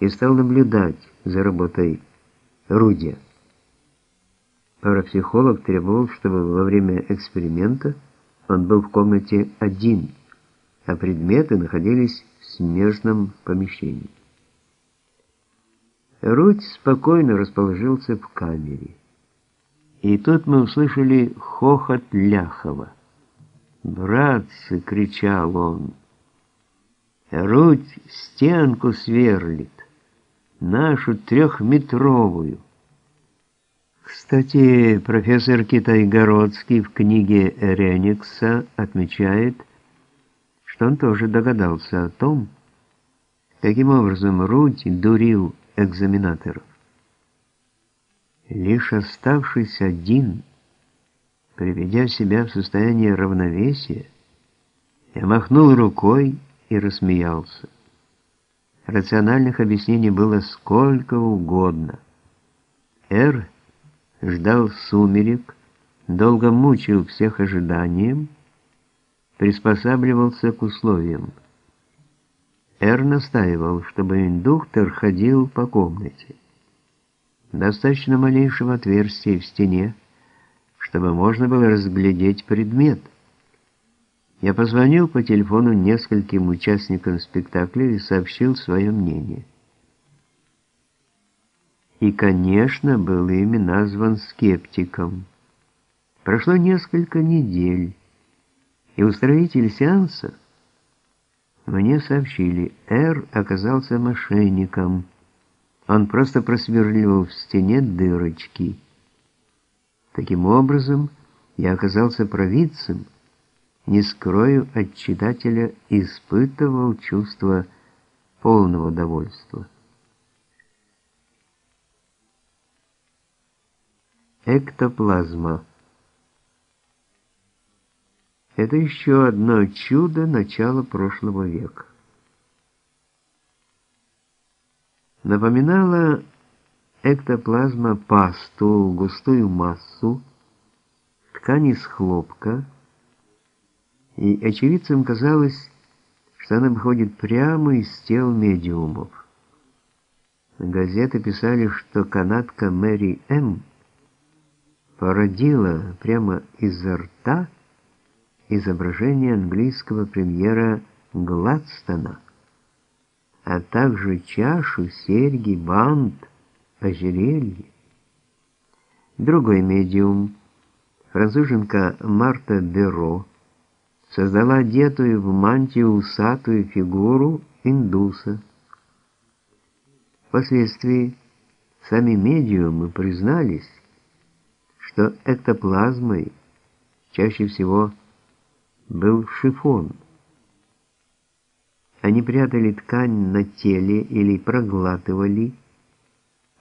и стал наблюдать за работой Рудия. Парапсихолог требовал, чтобы во время эксперимента он был в комнате один, а предметы находились в смежном помещении. Рудь спокойно расположился в камере. И тут мы услышали хохот Ляхова. «Братцы!» — кричал он. «Рудь стенку сверлит, нашу трехметровую». Кстати, профессор Китайгородский в книге Реникса отмечает, что он тоже догадался о том, каким образом Рудь дурил экзаменаторов. Лишь оставшись один, приведя себя в состояние равновесия, я махнул рукой и рассмеялся. Рациональных объяснений было сколько угодно. Р ждал сумерек, долго мучил всех ожиданием, приспосабливался к условиям. Р настаивал, чтобы индуктор ходил по комнате. Достаточно малейшего отверстия в стене, чтобы можно было разглядеть предмет. Я позвонил по телефону нескольким участникам спектакля и сообщил свое мнение. И, конечно, был ими назван скептиком. Прошло несколько недель, и устроитель сеанса мне сообщили, Р оказался мошенником, он просто просверливал в стене дырочки. Таким образом, я оказался провидцем, не скрою от читателя, испытывал чувство полного довольства. Эктоплазма. Это еще одно чудо начала прошлого века. напоминала эктоплазма пасту, густую массу, ткани из хлопка, и очевидцам казалось, что она выходит прямо из тел медиумов. Газеты писали, что канадка Мэри М. породила прямо изо рта изображение английского премьера Гладстона а также чашу, серьги, бант, ожерелье. Другой медиум, француженка Марта Беро, создала одетую в мантию усатую фигуру индуса. Впоследствии сами медиумы признались, что эктоплазмой чаще всего был шифон – они прятали ткань на теле или проглатывали,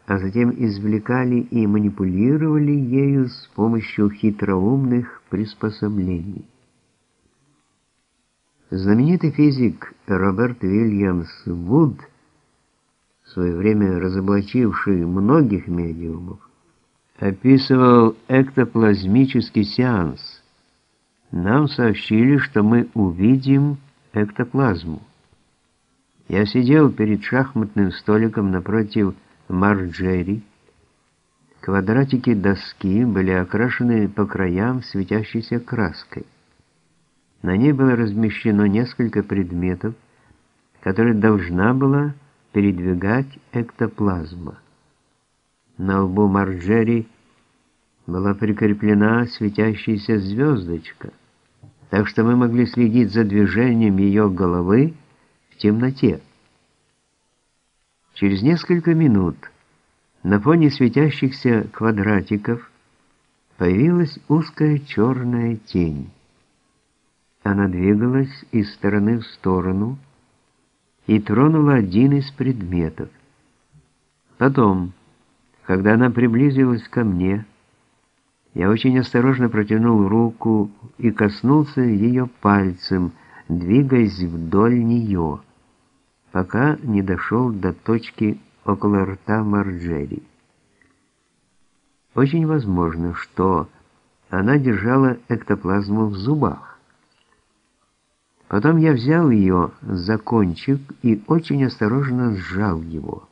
а затем извлекали и манипулировали ею с помощью хитроумных приспособлений. Знаменитый физик Роберт Вильямс Вуд, в свое время разоблачивший многих медиумов, описывал эктоплазмический сеанс. Нам сообщили, что мы увидим эктоплазму. Я сидел перед шахматным столиком напротив Марджери. Квадратики доски были окрашены по краям светящейся краской. На ней было размещено несколько предметов, которые должна была передвигать эктоплазма. На лбу Марджери была прикреплена светящаяся звездочка, так что мы могли следить за движением ее головы в темноте. Через несколько минут на фоне светящихся квадратиков появилась узкая черная тень. Она двигалась из стороны в сторону и тронула один из предметов. Потом, когда она приблизилась ко мне, я очень осторожно протянул руку и коснулся ее пальцем, двигаясь вдоль нее пока не дошел до точки около рта Марджери. Очень возможно, что она держала эктоплазму в зубах. Потом я взял ее за кончик и очень осторожно сжал его.